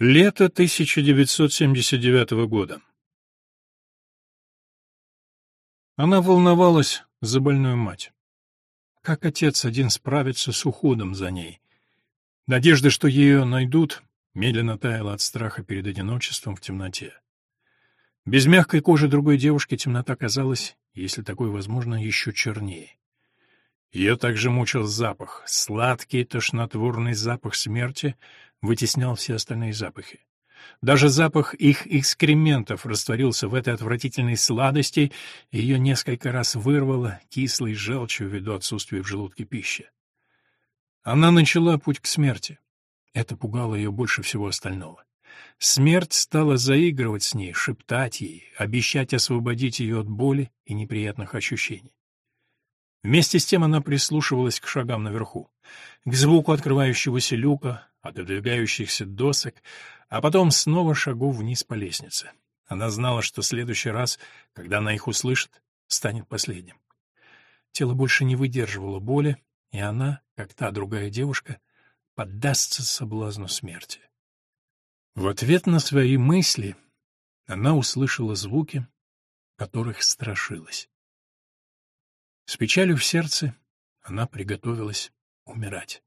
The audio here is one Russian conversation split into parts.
Лето 1979 года. Она волновалась за больную мать. Как отец один справится с уходом за ней? Надежда, что ее найдут, медленно таяла от страха перед одиночеством в темноте. Без мягкой кожи другой девушки темнота казалась, если такое возможно, еще чернее. Ее также мучил запах, сладкий тошнотворный запах смерти вытеснял все остальные запахи. Даже запах их экскрементов растворился в этой отвратительной сладости, и ее несколько раз вырвало кислой желчью ввиду отсутствия в желудке пищи. Она начала путь к смерти. Это пугало ее больше всего остального. Смерть стала заигрывать с ней, шептать ей, обещать освободить ее от боли и неприятных ощущений. Вместе с тем она прислушивалась к шагам наверху, к звуку открывающегося люка, отодвигающихся досок, а потом снова шагов вниз по лестнице. Она знала, что следующий раз, когда она их услышит, станет последним. Тело больше не выдерживало боли, и она, как та другая девушка, поддастся соблазну смерти. В ответ на свои мысли она услышала звуки, которых страшилась. С печалью в сердце она приготовилась умирать.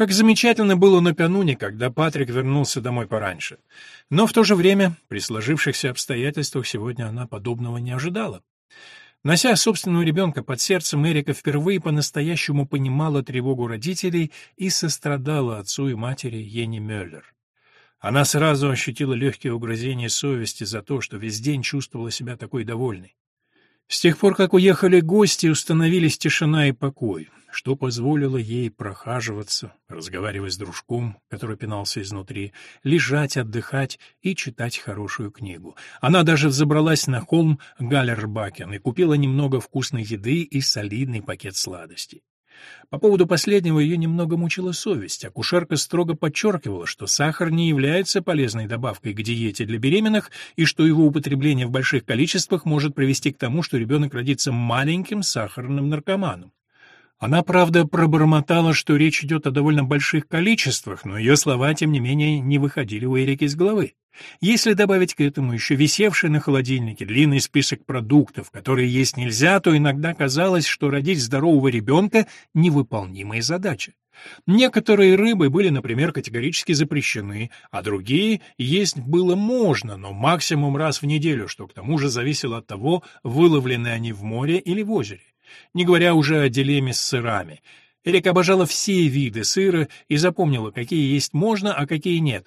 Как замечательно было накануне, когда Патрик вернулся домой пораньше. Но в то же время, при сложившихся обстоятельствах, сегодня она подобного не ожидала. Нося собственного ребенка под сердцем, Эрика впервые по-настоящему понимала тревогу родителей и сострадала отцу и матери Йенни Мюллер. Она сразу ощутила легкие угрызения совести за то, что весь день чувствовала себя такой довольной. С тех пор, как уехали гости, установились тишина и покой, что позволило ей прохаживаться, разговаривать с дружком, который пинался изнутри, лежать, отдыхать и читать хорошую книгу. Она даже взобралась на холм Галлербакен и купила немного вкусной еды и солидный пакет сладостей. По поводу последнего ее немного мучила совесть. Акушерка строго подчеркивала, что сахар не является полезной добавкой к диете для беременных и что его употребление в больших количествах может привести к тому, что ребенок родится маленьким сахарным наркоманом. Она, правда, пробормотала, что речь идет о довольно больших количествах, но ее слова, тем не менее, не выходили у Эрики из головы. Если добавить к этому еще висевший на холодильнике длинный список продуктов, которые есть нельзя, то иногда казалось, что родить здорового ребенка — невыполнимая задача. Некоторые рыбы были, например, категорически запрещены, а другие есть было можно, но максимум раз в неделю, что к тому же зависело от того, выловлены они в море или в озере не говоря уже о дилемме с сырами. Эрик обожала все виды сыра и запомнила, какие есть можно, а какие нет.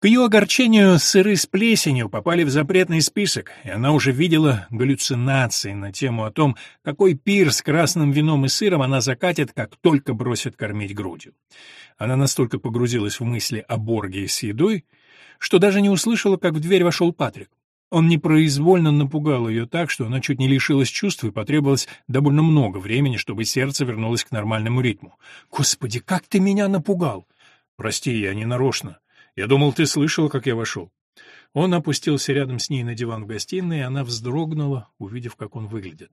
К ее огорчению сыры с плесенью попали в запретный список, и она уже видела галлюцинации на тему о том, какой пир с красным вином и сыром она закатит, как только бросит кормить грудью. Она настолько погрузилась в мысли о Борге с едой, что даже не услышала, как в дверь вошел Патрик. Он непроизвольно напугал ее так, что она чуть не лишилась чувств и потребовалось довольно много времени, чтобы сердце вернулось к нормальному ритму. «Господи, как ты меня напугал!» «Прости, я не нарочно. Я думал, ты слышала, как я вошел». Он опустился рядом с ней на диван в гостиной, и она вздрогнула, увидев, как он выглядит.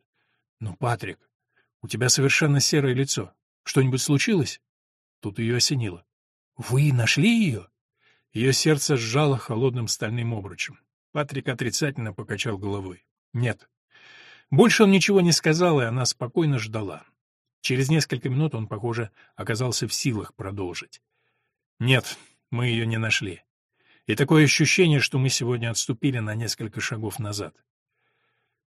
«Ну, Патрик, у тебя совершенно серое лицо. Что-нибудь случилось?» Тут ее осенило. «Вы нашли ее?» Ее сердце сжало холодным стальным обручем. Патрик отрицательно покачал головой. Нет. Больше он ничего не сказал, и она спокойно ждала. Через несколько минут он, похоже, оказался в силах продолжить. Нет, мы ее не нашли. И такое ощущение, что мы сегодня отступили на несколько шагов назад.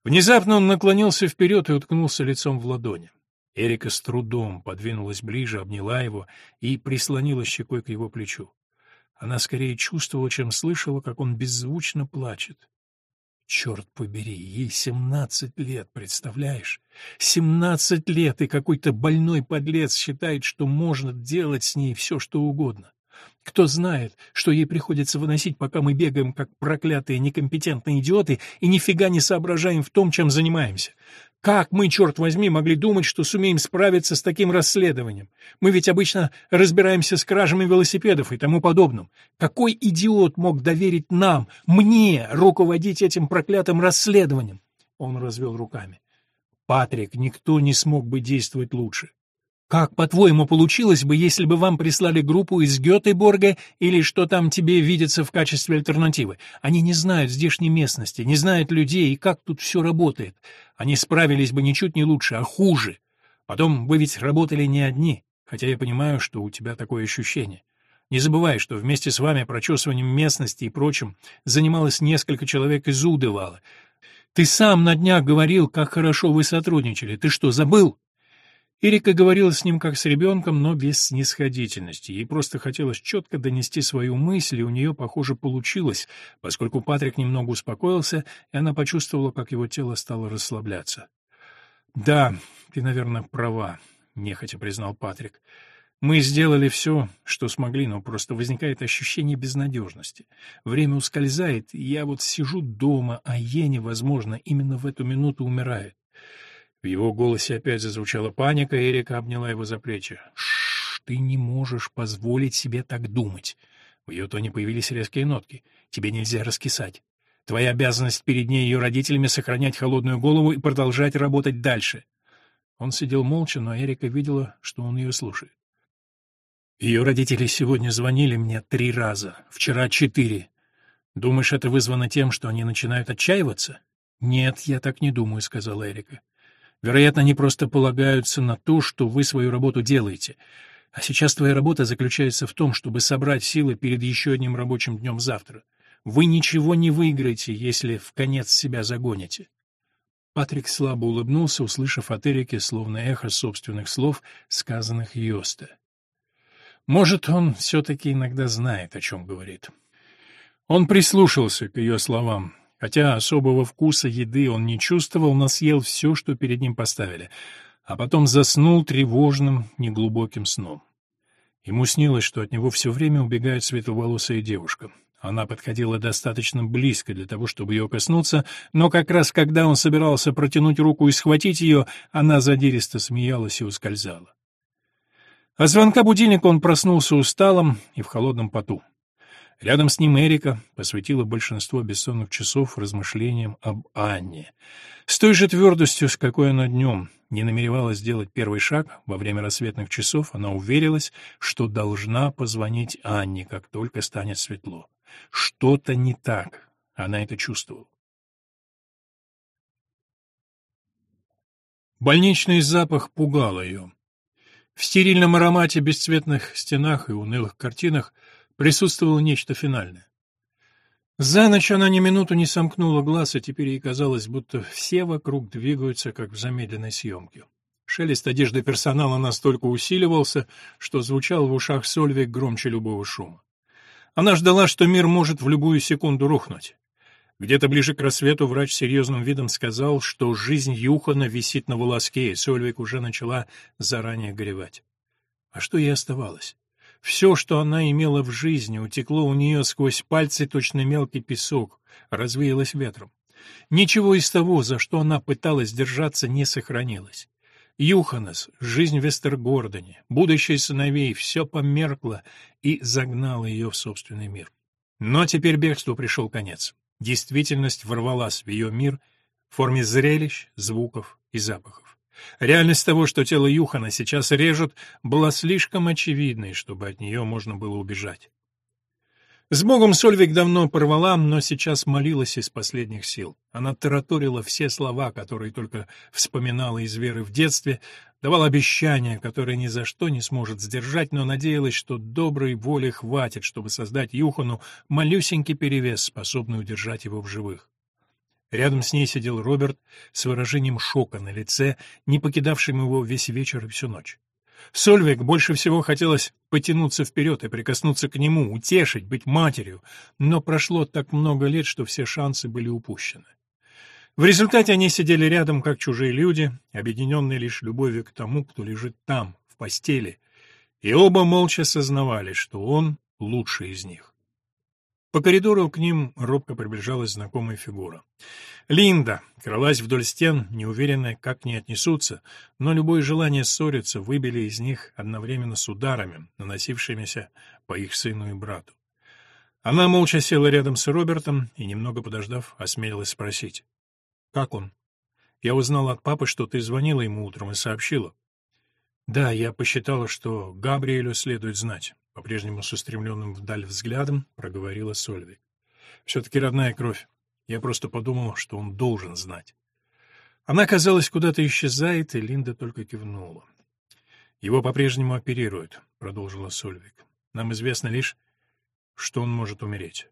Внезапно он наклонился вперед и уткнулся лицом в ладони. Эрика с трудом подвинулась ближе, обняла его и прислонила щекой к его плечу. Она скорее чувствовала, чем слышала, как он беззвучно плачет. Черт побери, ей семнадцать лет, представляешь? Семнадцать лет, и какой-то больной подлец считает, что можно делать с ней все, что угодно. Кто знает, что ей приходится выносить, пока мы бегаем, как проклятые некомпетентные идиоты, и нифига не соображаем в том, чем занимаемся. Как мы, черт возьми, могли думать, что сумеем справиться с таким расследованием? Мы ведь обычно разбираемся с кражами велосипедов и тому подобным. Какой идиот мог доверить нам, мне, руководить этим проклятым расследованием? Он развел руками. Патрик, никто не смог бы действовать лучше. Как, по-твоему, получилось бы, если бы вам прислали группу из Гетеборга или что там тебе видится в качестве альтернативы? Они не знают здешней местности, не знают людей и как тут все работает. Они справились бы ничуть не лучше, а хуже. Потом вы ведь работали не одни, хотя я понимаю, что у тебя такое ощущение. Не забывай, что вместе с вами прочесыванием местности и прочим занималось несколько человек из Удывала. Ты сам на днях говорил, как хорошо вы сотрудничали. Ты что, забыл? Эрика говорила с ним как с ребенком, но без снисходительности. Ей просто хотелось четко донести свою мысль, и у нее, похоже, получилось, поскольку Патрик немного успокоился, и она почувствовала, как его тело стало расслабляться. «Да, ты, наверное, права», — нехотя признал Патрик. «Мы сделали все, что смогли, но просто возникает ощущение безнадежности. Время ускользает, и я вот сижу дома, а Ене, возможно, именно в эту минуту умирает. В его голосе опять зазвучала паника, и Эрика обняла его за плечи. «Шш, ты не можешь позволить себе так думать». В ее тоне появились резкие нотки. «Тебе нельзя раскисать. Твоя обязанность перед ней и ее родителями — сохранять холодную голову и продолжать работать дальше». Он сидел молча, но Эрика видела, что он ее слушает. Ее родители сегодня звонили мне три раза, вчера четыре. Думаешь, это вызвано тем, что они начинают отчаиваться? Нет, я так не думаю, сказала Эрика. Вероятно, они просто полагаются на то, что вы свою работу делаете. А сейчас твоя работа заключается в том, чтобы собрать силы перед еще одним рабочим днем завтра. Вы ничего не выиграете, если в конец себя загоните. Патрик слабо улыбнулся, услышав от Эрики словно эхо собственных слов, сказанных Йоста. Может, он все-таки иногда знает, о чем говорит. Он прислушался к ее словам. Хотя особого вкуса еды он не чувствовал, но съел все, что перед ним поставили, а потом заснул тревожным, неглубоким сном. Ему снилось, что от него все время убегает светловолосая девушка. Она подходила достаточно близко для того, чтобы ее коснуться, но как раз когда он собирался протянуть руку и схватить ее, она задиристо смеялась и ускользала. От звонка будильника он проснулся усталым и в холодном поту. Рядом с ним Эрика посвятила большинство бессонных часов размышлениям об Анне. С той же твердостью, с какой она днем не намеревалась сделать первый шаг, во время рассветных часов она уверилась, что должна позвонить Анне, как только станет светло. Что-то не так, она это чувствовала. Больничный запах пугал ее. В стерильном аромате бесцветных стенах и унылых картинах присутствовало нечто финальное. За ночь она ни минуту не сомкнула глаз, и теперь ей казалось, будто все вокруг двигаются, как в замедленной съемке. Шелест одежды персонала настолько усиливался, что звучал в ушах Сольвик громче любого шума. Она ждала, что мир может в любую секунду рухнуть. Где-то ближе к рассвету врач серьезным видом сказал, что жизнь Юхана висит на волоске, и Сольвик уже начала заранее горевать. А что ей оставалось? Все, что она имела в жизни, утекло у нее сквозь пальцы точно мелкий песок, развеялось ветром. Ничего из того, за что она пыталась держаться, не сохранилось. Юханес, жизнь в Вестергордоне, будущее сыновей — все померкло и загнало ее в собственный мир. Но теперь бегству пришел конец. Действительность ворвалась в ее мир в форме зрелищ, звуков и запахов. Реальность того, что тело Юхана сейчас режут, была слишком очевидной, чтобы от нее можно было убежать. С Богом Сольвик давно порвала, но сейчас молилась из последних сил. Она тараторила все слова, которые только вспоминала из веры в детстве, давала обещания, которые ни за что не сможет сдержать, но надеялась, что доброй воли хватит, чтобы создать Юхану малюсенький перевес, способный удержать его в живых. Рядом с ней сидел Роберт с выражением шока на лице, не покидавшим его весь вечер и всю ночь. Сольвик больше всего хотелось потянуться вперед и прикоснуться к нему, утешить, быть матерью, но прошло так много лет, что все шансы были упущены. В результате они сидели рядом, как чужие люди, объединенные лишь любовью к тому, кто лежит там, в постели, и оба молча сознавали, что он лучший из них. По коридору к ним робко приближалась знакомая фигура. Линда кралась вдоль стен, неуверенная, как к ней отнесутся, но любое желание ссориться выбили из них одновременно с ударами, наносившимися по их сыну и брату. Она молча села рядом с Робертом и, немного подождав, осмелилась спросить. «Как он? Я узнала от папы, что ты звонила ему утром и сообщила». Да, я посчитала, что Габриэлю следует знать. По-прежнему с устремленным вдаль взглядом проговорила Сольвик. Все-таки родная кровь. Я просто подумал, что он должен знать. Она, казалось, куда-то исчезает, и Линда только кивнула. «Его по-прежнему оперируют», — продолжила Сольвик. «Нам известно лишь, что он может умереть».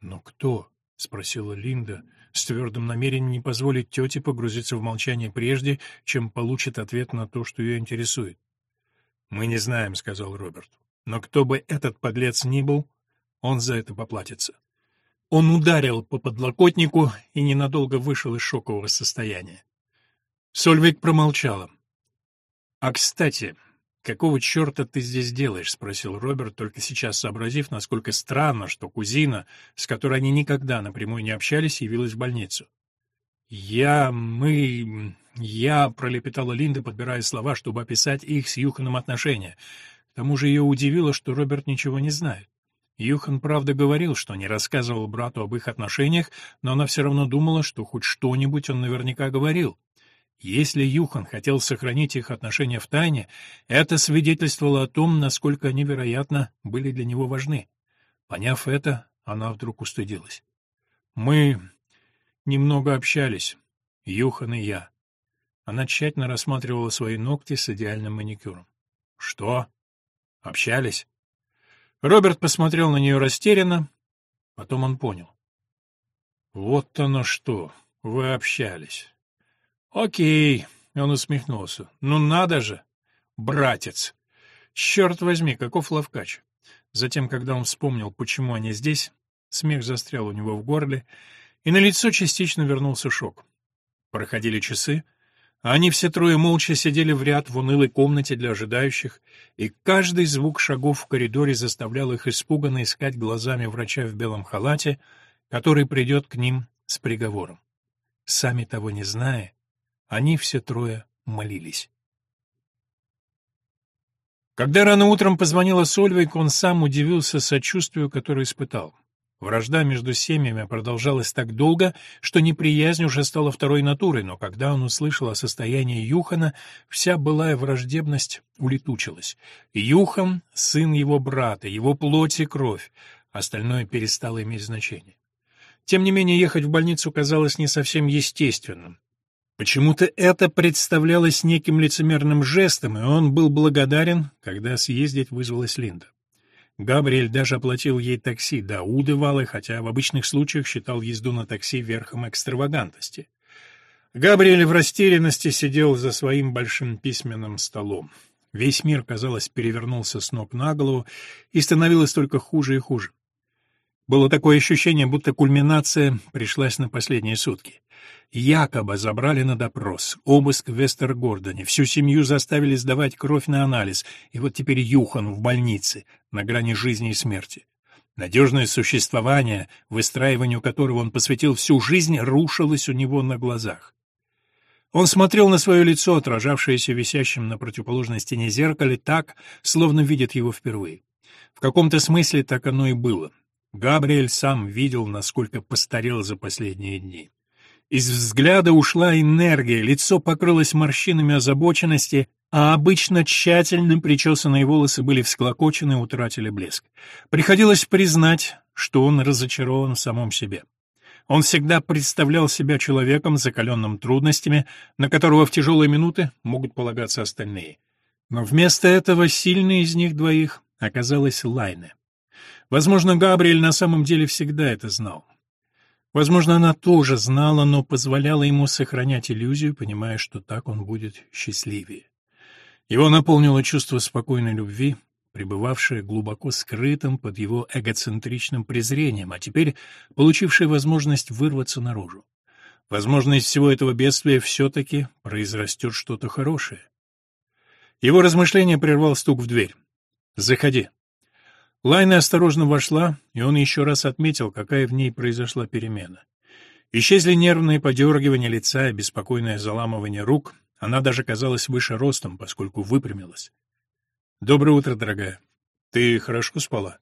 «Но кто?» — спросила Линда, с твердым намерением не позволить тете погрузиться в молчание прежде, чем получит ответ на то, что ее интересует. «Мы не знаем», — сказал Роберт. «Но кто бы этот подлец ни был, он за это поплатится». Он ударил по подлокотнику и ненадолго вышел из шокового состояния. Сольвик промолчала. «А, кстати, какого черта ты здесь делаешь?» — спросил Роберт, только сейчас сообразив, насколько странно, что кузина, с которой они никогда напрямую не общались, явилась в больницу. «Я... мы... я...» — пролепетала Линда, подбирая слова, чтобы описать их с Юханом отношения. К тому же ее удивило, что Роберт ничего не знает. Юхан, правда, говорил, что не рассказывал брату об их отношениях, но она все равно думала, что хоть что-нибудь он наверняка говорил. Если Юхан хотел сохранить их отношения в тайне, это свидетельствовало о том, насколько они, вероятно, были для него важны. Поняв это, она вдруг устыдилась. «Мы немного общались, Юхан и я». Она тщательно рассматривала свои ногти с идеальным маникюром. «Что? Общались?» Роберт посмотрел на нее растерянно, потом он понял. «Вот оно что, вы общались». «Окей», — он усмехнулся. «Ну надо же, братец! Черт возьми, каков ловкач!» Затем, когда он вспомнил, почему они здесь, смех застрял у него в горле, и на лицо частично вернулся шок. Проходили часы, они все трое молча сидели в ряд в унылой комнате для ожидающих, и каждый звук шагов в коридоре заставлял их испуганно искать глазами врача в белом халате, который придет к ним с приговором. Сами того не зная, они все трое молились. Когда рано утром позвонила Сольвейк, он сам удивился сочувствию, которое испытал. Вражда между семьями продолжалась так долго, что неприязнь уже стала второй натурой, но когда он услышал о состоянии Юхана, вся былая враждебность улетучилась. Юхан — сын его брата, его плоть и кровь, остальное перестало иметь значение. Тем не менее, ехать в больницу казалось не совсем естественным. Почему-то это представлялось неким лицемерным жестом, и он был благодарен, когда съездить вызвалась Линда. Габриэль даже оплатил ей такси до Удывалы, хотя в обычных случаях считал езду на такси верхом экстравагантности. Габриэль в растерянности сидел за своим большим письменным столом. Весь мир, казалось, перевернулся с ног на голову, и становилось только хуже и хуже. Было такое ощущение, будто кульминация пришлась на последние сутки. Якобы забрали на допрос, обыск в Вестергордоне, всю семью заставили сдавать кровь на анализ, и вот теперь Юхан в больнице, на грани жизни и смерти. Надежное существование, выстраиванию которого он посвятил всю жизнь, рушилось у него на глазах. Он смотрел на свое лицо, отражавшееся висящим на противоположной стене зеркале, так, словно видит его впервые. В каком-то смысле так оно и было. Габриэль сам видел, насколько постарел за последние дни. Из взгляда ушла энергия, лицо покрылось морщинами озабоченности, а обычно тщательно причесанные волосы были всклокочены и утратили блеск. Приходилось признать, что он разочарован в самом себе. Он всегда представлял себя человеком, закаленным трудностями, на которого в тяжелые минуты могут полагаться остальные. Но вместо этого сильной из них двоих оказалась Лайне. Возможно, Габриэль на самом деле всегда это знал. Возможно, она тоже знала, но позволяла ему сохранять иллюзию, понимая, что так он будет счастливее. Его наполнило чувство спокойной любви, пребывавшее глубоко скрытым под его эгоцентричным презрением, а теперь получившее возможность вырваться наружу. Возможно, из всего этого бедствия все-таки произрастет что-то хорошее. Его размышление прервал стук в дверь. «Заходи». Лайна осторожно вошла, и он еще раз отметил, какая в ней произошла перемена. Исчезли нервные подергивания лица и беспокойное заламывание рук, она даже казалась выше ростом, поскольку выпрямилась. «Доброе утро, дорогая. Ты хорошо спала?»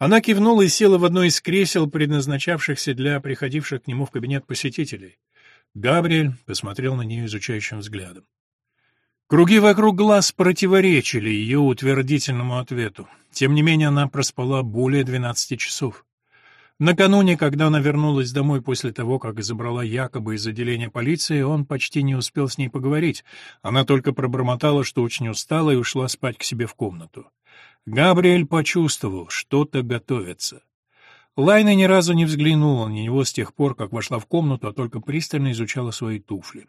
Она кивнула и села в одно из кресел, предназначавшихся для приходивших к нему в кабинет посетителей. Габриэль посмотрел на нее изучающим взглядом. Круги вокруг глаз противоречили ее утвердительному ответу. Тем не менее, она проспала более двенадцати часов. Накануне, когда она вернулась домой после того, как забрала якобы из отделения полиции, он почти не успел с ней поговорить. Она только пробормотала, что очень устала и ушла спать к себе в комнату. Габриэль почувствовал, что-то готовится. Лайна ни разу не взглянула на него с тех пор, как вошла в комнату, а только пристально изучала свои туфли.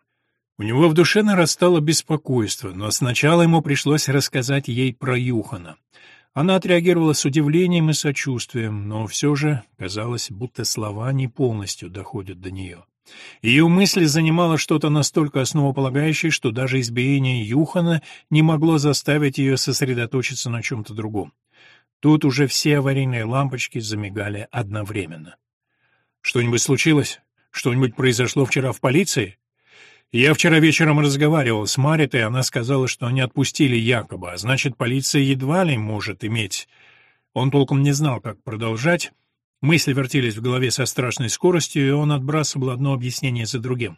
У него в душе нарастало беспокойство, но сначала ему пришлось рассказать ей про Юхана. Она отреагировала с удивлением и сочувствием, но все же казалось, будто слова не полностью доходят до нее. Ее мысли занимало что-то настолько основополагающее, что даже избиение Юхана не могло заставить ее сосредоточиться на чем-то другом. Тут уже все аварийные лампочки замигали одновременно. «Что-нибудь случилось? Что-нибудь произошло вчера в полиции?» Я вчера вечером разговаривал с Маритой, и она сказала, что они отпустили Якоба, а значит, полиция едва ли может иметь... Он толком не знал, как продолжать. Мысли вертелись в голове со страшной скоростью, и он отбрасывал одно объяснение за другим.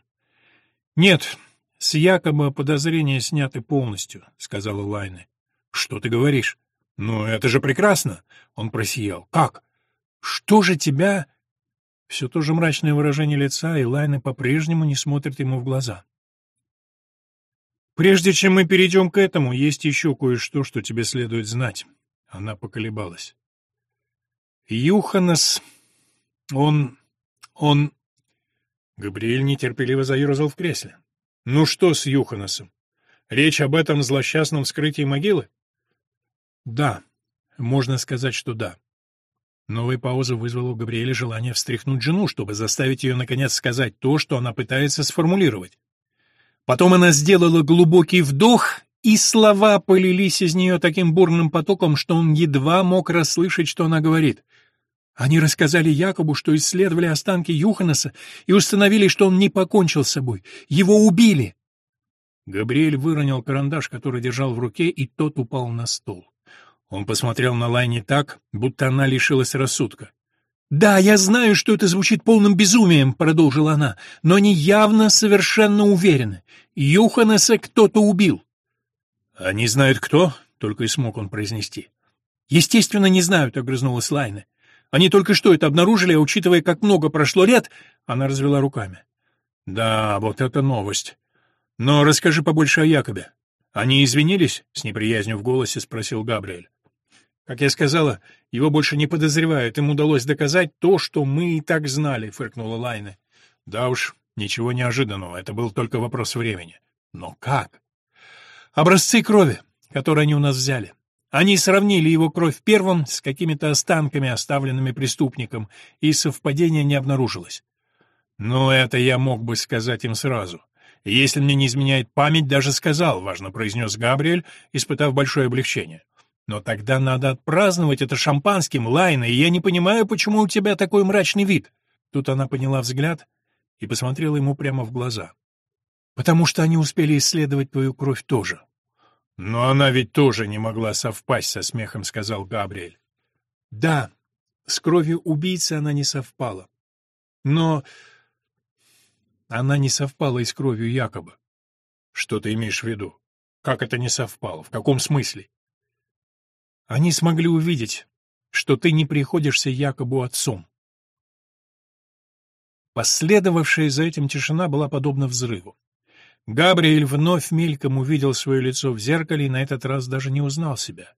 «Нет, с Якоба подозрения сняты полностью», — сказала Лайна. «Что ты говоришь?» «Ну, это же прекрасно!» — он просиял. «Как? Что же тебя...» Все то же мрачное выражение лица, и Лайна по-прежнему не смотрит ему в глаза. «Прежде чем мы перейдем к этому, есть еще кое-что, что тебе следует знать». Она поколебалась. «Юханас... Он... он...» Габриэль нетерпеливо заерзал в кресле. «Ну что с Юханасом? Речь об этом злосчастном вскрытии могилы?» «Да, можно сказать, что да». Новая пауза вызвала у Габриэля желание встряхнуть жену, чтобы заставить ее, наконец, сказать то, что она пытается сформулировать. Потом она сделала глубокий вдох, и слова полились из нее таким бурным потоком, что он едва мог расслышать, что она говорит. Они рассказали Якобу, что исследовали останки Юханаса и установили, что он не покончил с собой. Его убили. Габриэль выронил карандаш, который держал в руке, и тот упал на стол. Он посмотрел на Лайни так, будто она лишилась рассудка. «Да, я знаю, что это звучит полным безумием», — продолжила она, «но они явно совершенно уверены. Юханеса кто-то убил». «Они знают кто?» — только и смог он произнести. «Естественно, не знают», — огрызнулась Лайна. «Они только что это обнаружили, а учитывая, как много прошло лет...» Она развела руками. «Да, вот это новость. Но расскажи побольше о Якобе. Они извинились?» — с неприязнью в голосе спросил Габриэль. Как я сказала, его больше не подозревают, им удалось доказать то, что мы и так знали, фыркнула Лайна. Да уж, ничего неожиданного, это был только вопрос времени. Но как? Образцы крови, которые они у нас взяли. Они сравнили его кровь первым с какими-то останками, оставленными преступником, и совпадения не обнаружилось. Но это я мог бы сказать им сразу. Если мне не изменяет память, даже сказал, важно произнес Габриэль, испытав большое облегчение. Но тогда надо отпраздновать это шампанским, Лайна, и я не понимаю, почему у тебя такой мрачный вид. Тут она поняла взгляд и посмотрела ему прямо в глаза. Потому что они успели исследовать твою кровь тоже. Но она ведь тоже не могла совпасть со смехом, сказал Габриэль. Да, с кровью убийцы она не совпала. Но она не совпала и с кровью якобы. Что ты имеешь в виду? Как это не совпало? В каком смысле? Они смогли увидеть, что ты не приходишься якобы отцом. Последовавшая за этим тишина была подобна взрыву. Габриэль вновь мельком увидел свое лицо в зеркале и на этот раз даже не узнал себя.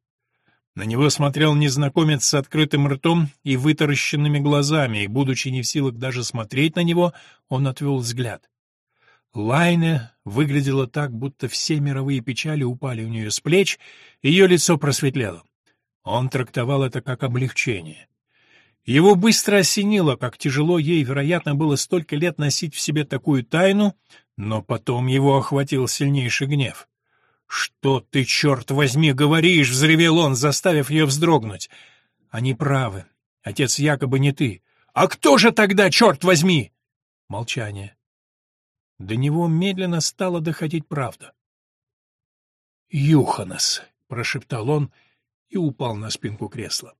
На него смотрел незнакомец с открытым ртом и вытаращенными глазами, и, будучи не в силах даже смотреть на него, он отвел взгляд. Лайне выглядела так, будто все мировые печали упали у нее с плеч, ее лицо просветлело. Он трактовал это как облегчение. Его быстро осенило, как тяжело ей, вероятно, было столько лет носить в себе такую тайну, но потом его охватил сильнейший гнев. «Что ты, черт возьми, говоришь?» — взревел он, заставив ее вздрогнуть. «Они правы. Отец якобы не ты. А кто же тогда, черт возьми?» Молчание. До него медленно стала доходить правда. «Юханас», — прошептал он, — и упал на спинку кресла.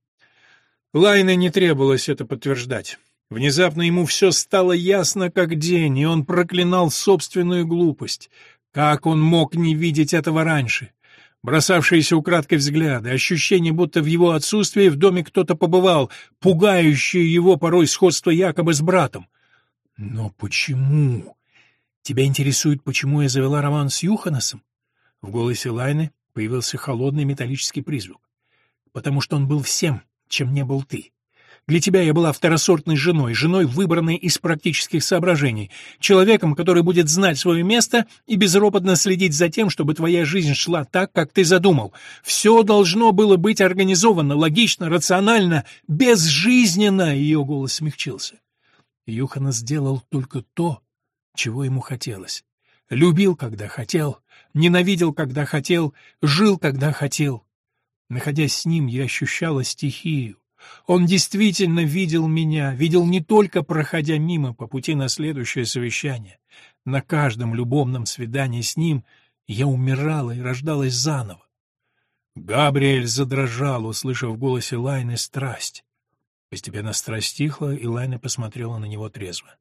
Лайне не требовалось это подтверждать. Внезапно ему все стало ясно как день, и он проклинал собственную глупость. Как он мог не видеть этого раньше? Бросавшиеся украдкой взгляды, ощущение, будто в его отсутствии в доме кто-то побывал, пугающее его порой сходство якобы с братом. Но почему? Тебя интересует, почему я завела роман с Юханасом? В голосе Лайны появился холодный металлический призвук. Потому что он был всем, чем не был ты. Для тебя я была второсортной женой, женой, выбранной из практических соображений, человеком, который будет знать свое место и безропотно следить за тем, чтобы твоя жизнь шла так, как ты задумал. Все должно было быть организовано, логично, рационально, безжизненно, ее голос смягчился. Юхана сделал только то, чего ему хотелось. Любил, когда хотел, ненавидел, когда хотел, жил, когда хотел. Находясь с ним, я ощущала стихию, он действительно видел меня, видел не только проходя мимо по пути на следующее совещание. На каждом любовном свидании с ним я умирала и рождалась заново. Габриэль задрожал, услышав в голосе Лайны страсть. Постепенно страсть стихла, и Лайна посмотрела на него трезво.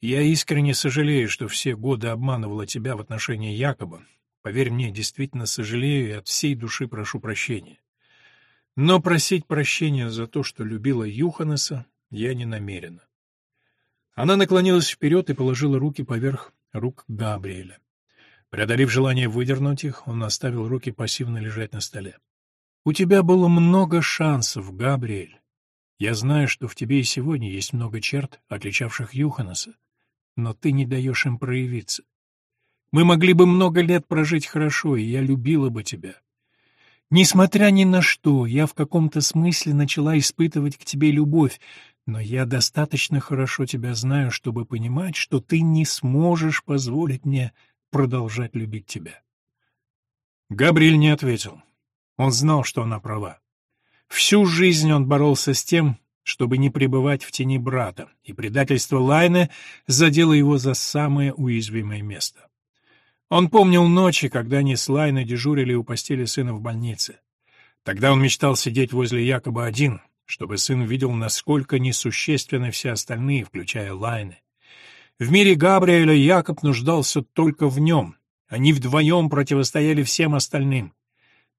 «Я искренне сожалею, что все годы обманывала тебя в отношении Якоба. Поверь мне, действительно сожалею и от всей души прошу прощения. Но просить прощения за то, что любила Юханеса, я не намерена. Она наклонилась вперед и положила руки поверх рук Габриэля. Преодолев желание выдернуть их, он оставил руки пассивно лежать на столе. «У тебя было много шансов, Габриэль. Я знаю, что в тебе и сегодня есть много черт, отличавших Юханеса, но ты не даешь им проявиться. Мы могли бы много лет прожить хорошо, и я любила бы тебя. Несмотря ни на что, я в каком-то смысле начала испытывать к тебе любовь, но я достаточно хорошо тебя знаю, чтобы понимать, что ты не сможешь позволить мне продолжать любить тебя. Габриэль не ответил. Он знал, что она права. Всю жизнь он боролся с тем, чтобы не пребывать в тени брата, и предательство Лайны задело его за самое уязвимое место. Он помнил ночи, когда они с Лайной дежурили у постели сына в больнице. Тогда он мечтал сидеть возле Якоба один, чтобы сын видел, насколько несущественны все остальные, включая Лайны. В мире Габриэля Якоб нуждался только в нем. Они вдвоем противостояли всем остальным.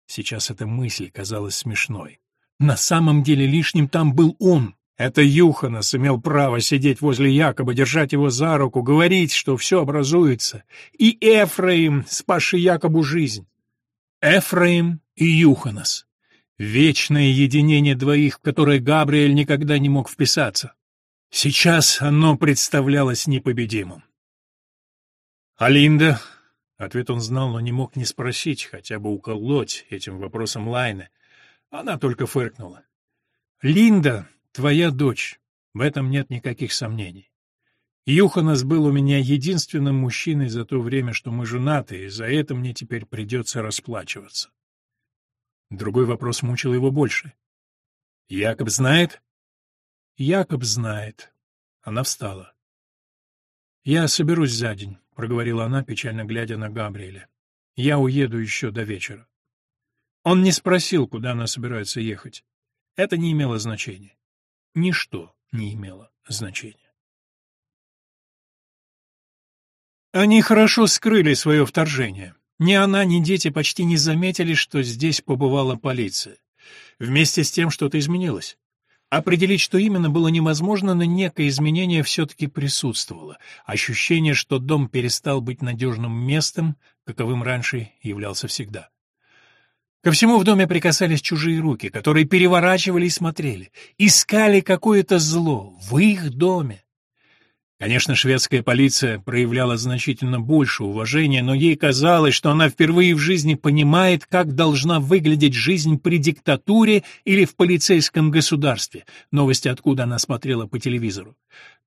Сейчас эта мысль казалась смешной. На самом деле лишним там был он, это Юханас имел право сидеть возле Якоба, держать его за руку, говорить, что все образуется. И Эфраим, спасший Якобу жизнь. Эфраим и Юханас. Вечное единение двоих, в которое Габриэль никогда не мог вписаться. Сейчас оно представлялось непобедимым. «Алинда?» — ответ он знал, но не мог не спросить, хотя бы уколоть этим вопросом Лайны. Она только фыркнула. «Линда Твоя дочь. В этом нет никаких сомнений. Юханас был у меня единственным мужчиной за то время, что мы женаты, и за это мне теперь придется расплачиваться. Другой вопрос мучил его больше. Якоб знает? Якоб знает. Она встала. Я соберусь за день, проговорила она, печально глядя на Габриэля. Я уеду еще до вечера. Он не спросил, куда она собирается ехать. Это не имело значения ничто не имело значения. Они хорошо скрыли свое вторжение. Ни она, ни дети почти не заметили, что здесь побывала полиция. Вместе с тем что-то изменилось. Определить, что именно, было невозможно, но некое изменение все-таки присутствовало. Ощущение, что дом перестал быть надежным местом, каковым раньше являлся всегда. Ко всему в доме прикасались чужие руки, которые переворачивали и смотрели, искали какое-то зло в их доме. Конечно, шведская полиция проявляла значительно больше уважения, но ей казалось, что она впервые в жизни понимает, как должна выглядеть жизнь при диктатуре или в полицейском государстве, новости откуда она смотрела по телевизору.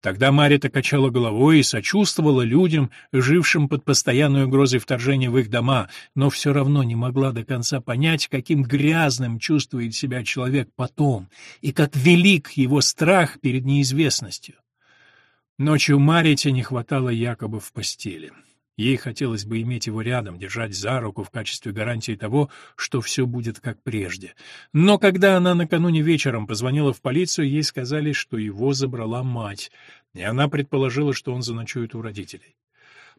Тогда Марита качала головой и сочувствовала людям, жившим под постоянной угрозой вторжения в их дома, но все равно не могла до конца понять, каким грязным чувствует себя человек потом, и как велик его страх перед неизвестностью. Ночью Марите не хватало якобы в постели. Ей хотелось бы иметь его рядом, держать за руку в качестве гарантии того, что все будет как прежде. Но когда она накануне вечером позвонила в полицию, ей сказали, что его забрала мать, и она предположила, что он заночует у родителей.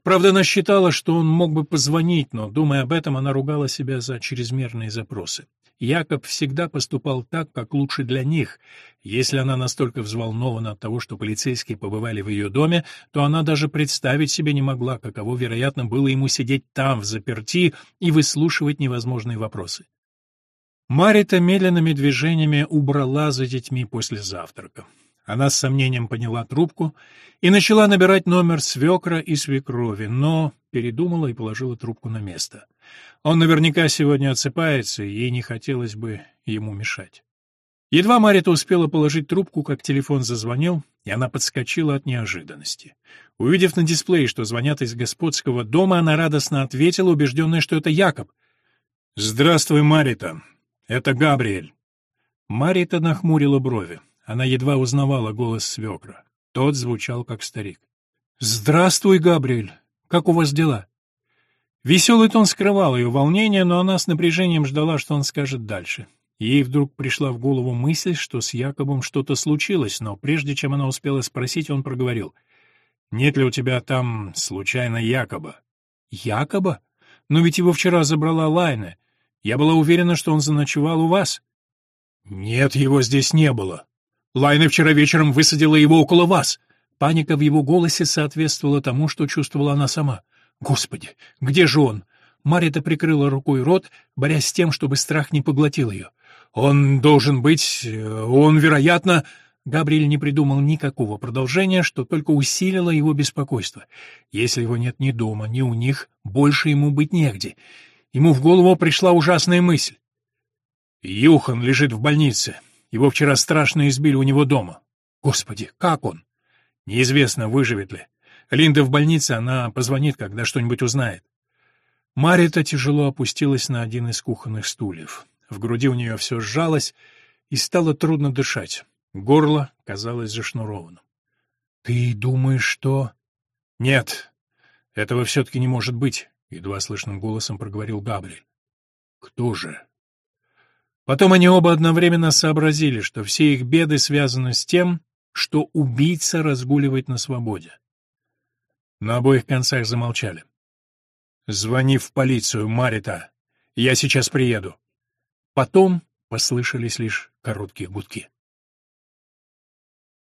Правда, она считала, что он мог бы позвонить, но, думая об этом, она ругала себя за чрезмерные запросы. Якоб всегда поступал так, как лучше для них. Если она настолько взволнована от того, что полицейские побывали в ее доме, то она даже представить себе не могла, каково, вероятно, было ему сидеть там, в заперти, и выслушивать невозможные вопросы. Марита медленными движениями убрала за детьми после завтрака. Она с сомнением поняла трубку и начала набирать номер свекра и свекрови, но передумала и положила трубку на место. Он наверняка сегодня отсыпается, и ей не хотелось бы ему мешать. Едва Марита успела положить трубку, как телефон зазвонил, и она подскочила от неожиданности. Увидев на дисплее, что звонят из господского дома, она радостно ответила, убежденная, что это Якоб. «Здравствуй, Марита. Это Габриэль». Марита нахмурила брови. Она едва узнавала голос свекра. Тот звучал как старик. «Здравствуй, Габриэль! Как у вас дела?» Веселый тон скрывал ее волнение, но она с напряжением ждала, что он скажет дальше. Ей вдруг пришла в голову мысль, что с Якобом что-то случилось, но прежде чем она успела спросить, он проговорил. «Нет ли у тебя там, случайно, Якоба?» «Якоба? Но ведь его вчера забрала Лайна. Я была уверена, что он заночевал у вас». «Нет, его здесь не было. Лайна вчера вечером высадила его около вас. Паника в его голосе соответствовала тому, что чувствовала она сама. Господи, где же он? Марита прикрыла рукой рот, борясь с тем, чтобы страх не поглотил ее. Он должен быть... Э, он, вероятно... Габриэль не придумал никакого продолжения, что только усилило его беспокойство. Если его нет ни дома, ни у них, больше ему быть негде. Ему в голову пришла ужасная мысль. Юхан лежит в больнице. Его вчера страшно избили у него дома. Господи, как он? Неизвестно, выживет ли. Линда в больнице, она позвонит, когда что-нибудь узнает. Марита тяжело опустилась на один из кухонных стульев. В груди у нее все сжалось, и стало трудно дышать. Горло казалось зашнурованным. — Ты думаешь, что... — Нет, этого все-таки не может быть, — едва слышным голосом проговорил Габриэль. — Кто же? Потом они оба одновременно сообразили, что все их беды связаны с тем, что убийца разгуливает на свободе. На обоих концах замолчали. «Звони в полицию, Марита. Я сейчас приеду». Потом послышались лишь короткие гудки.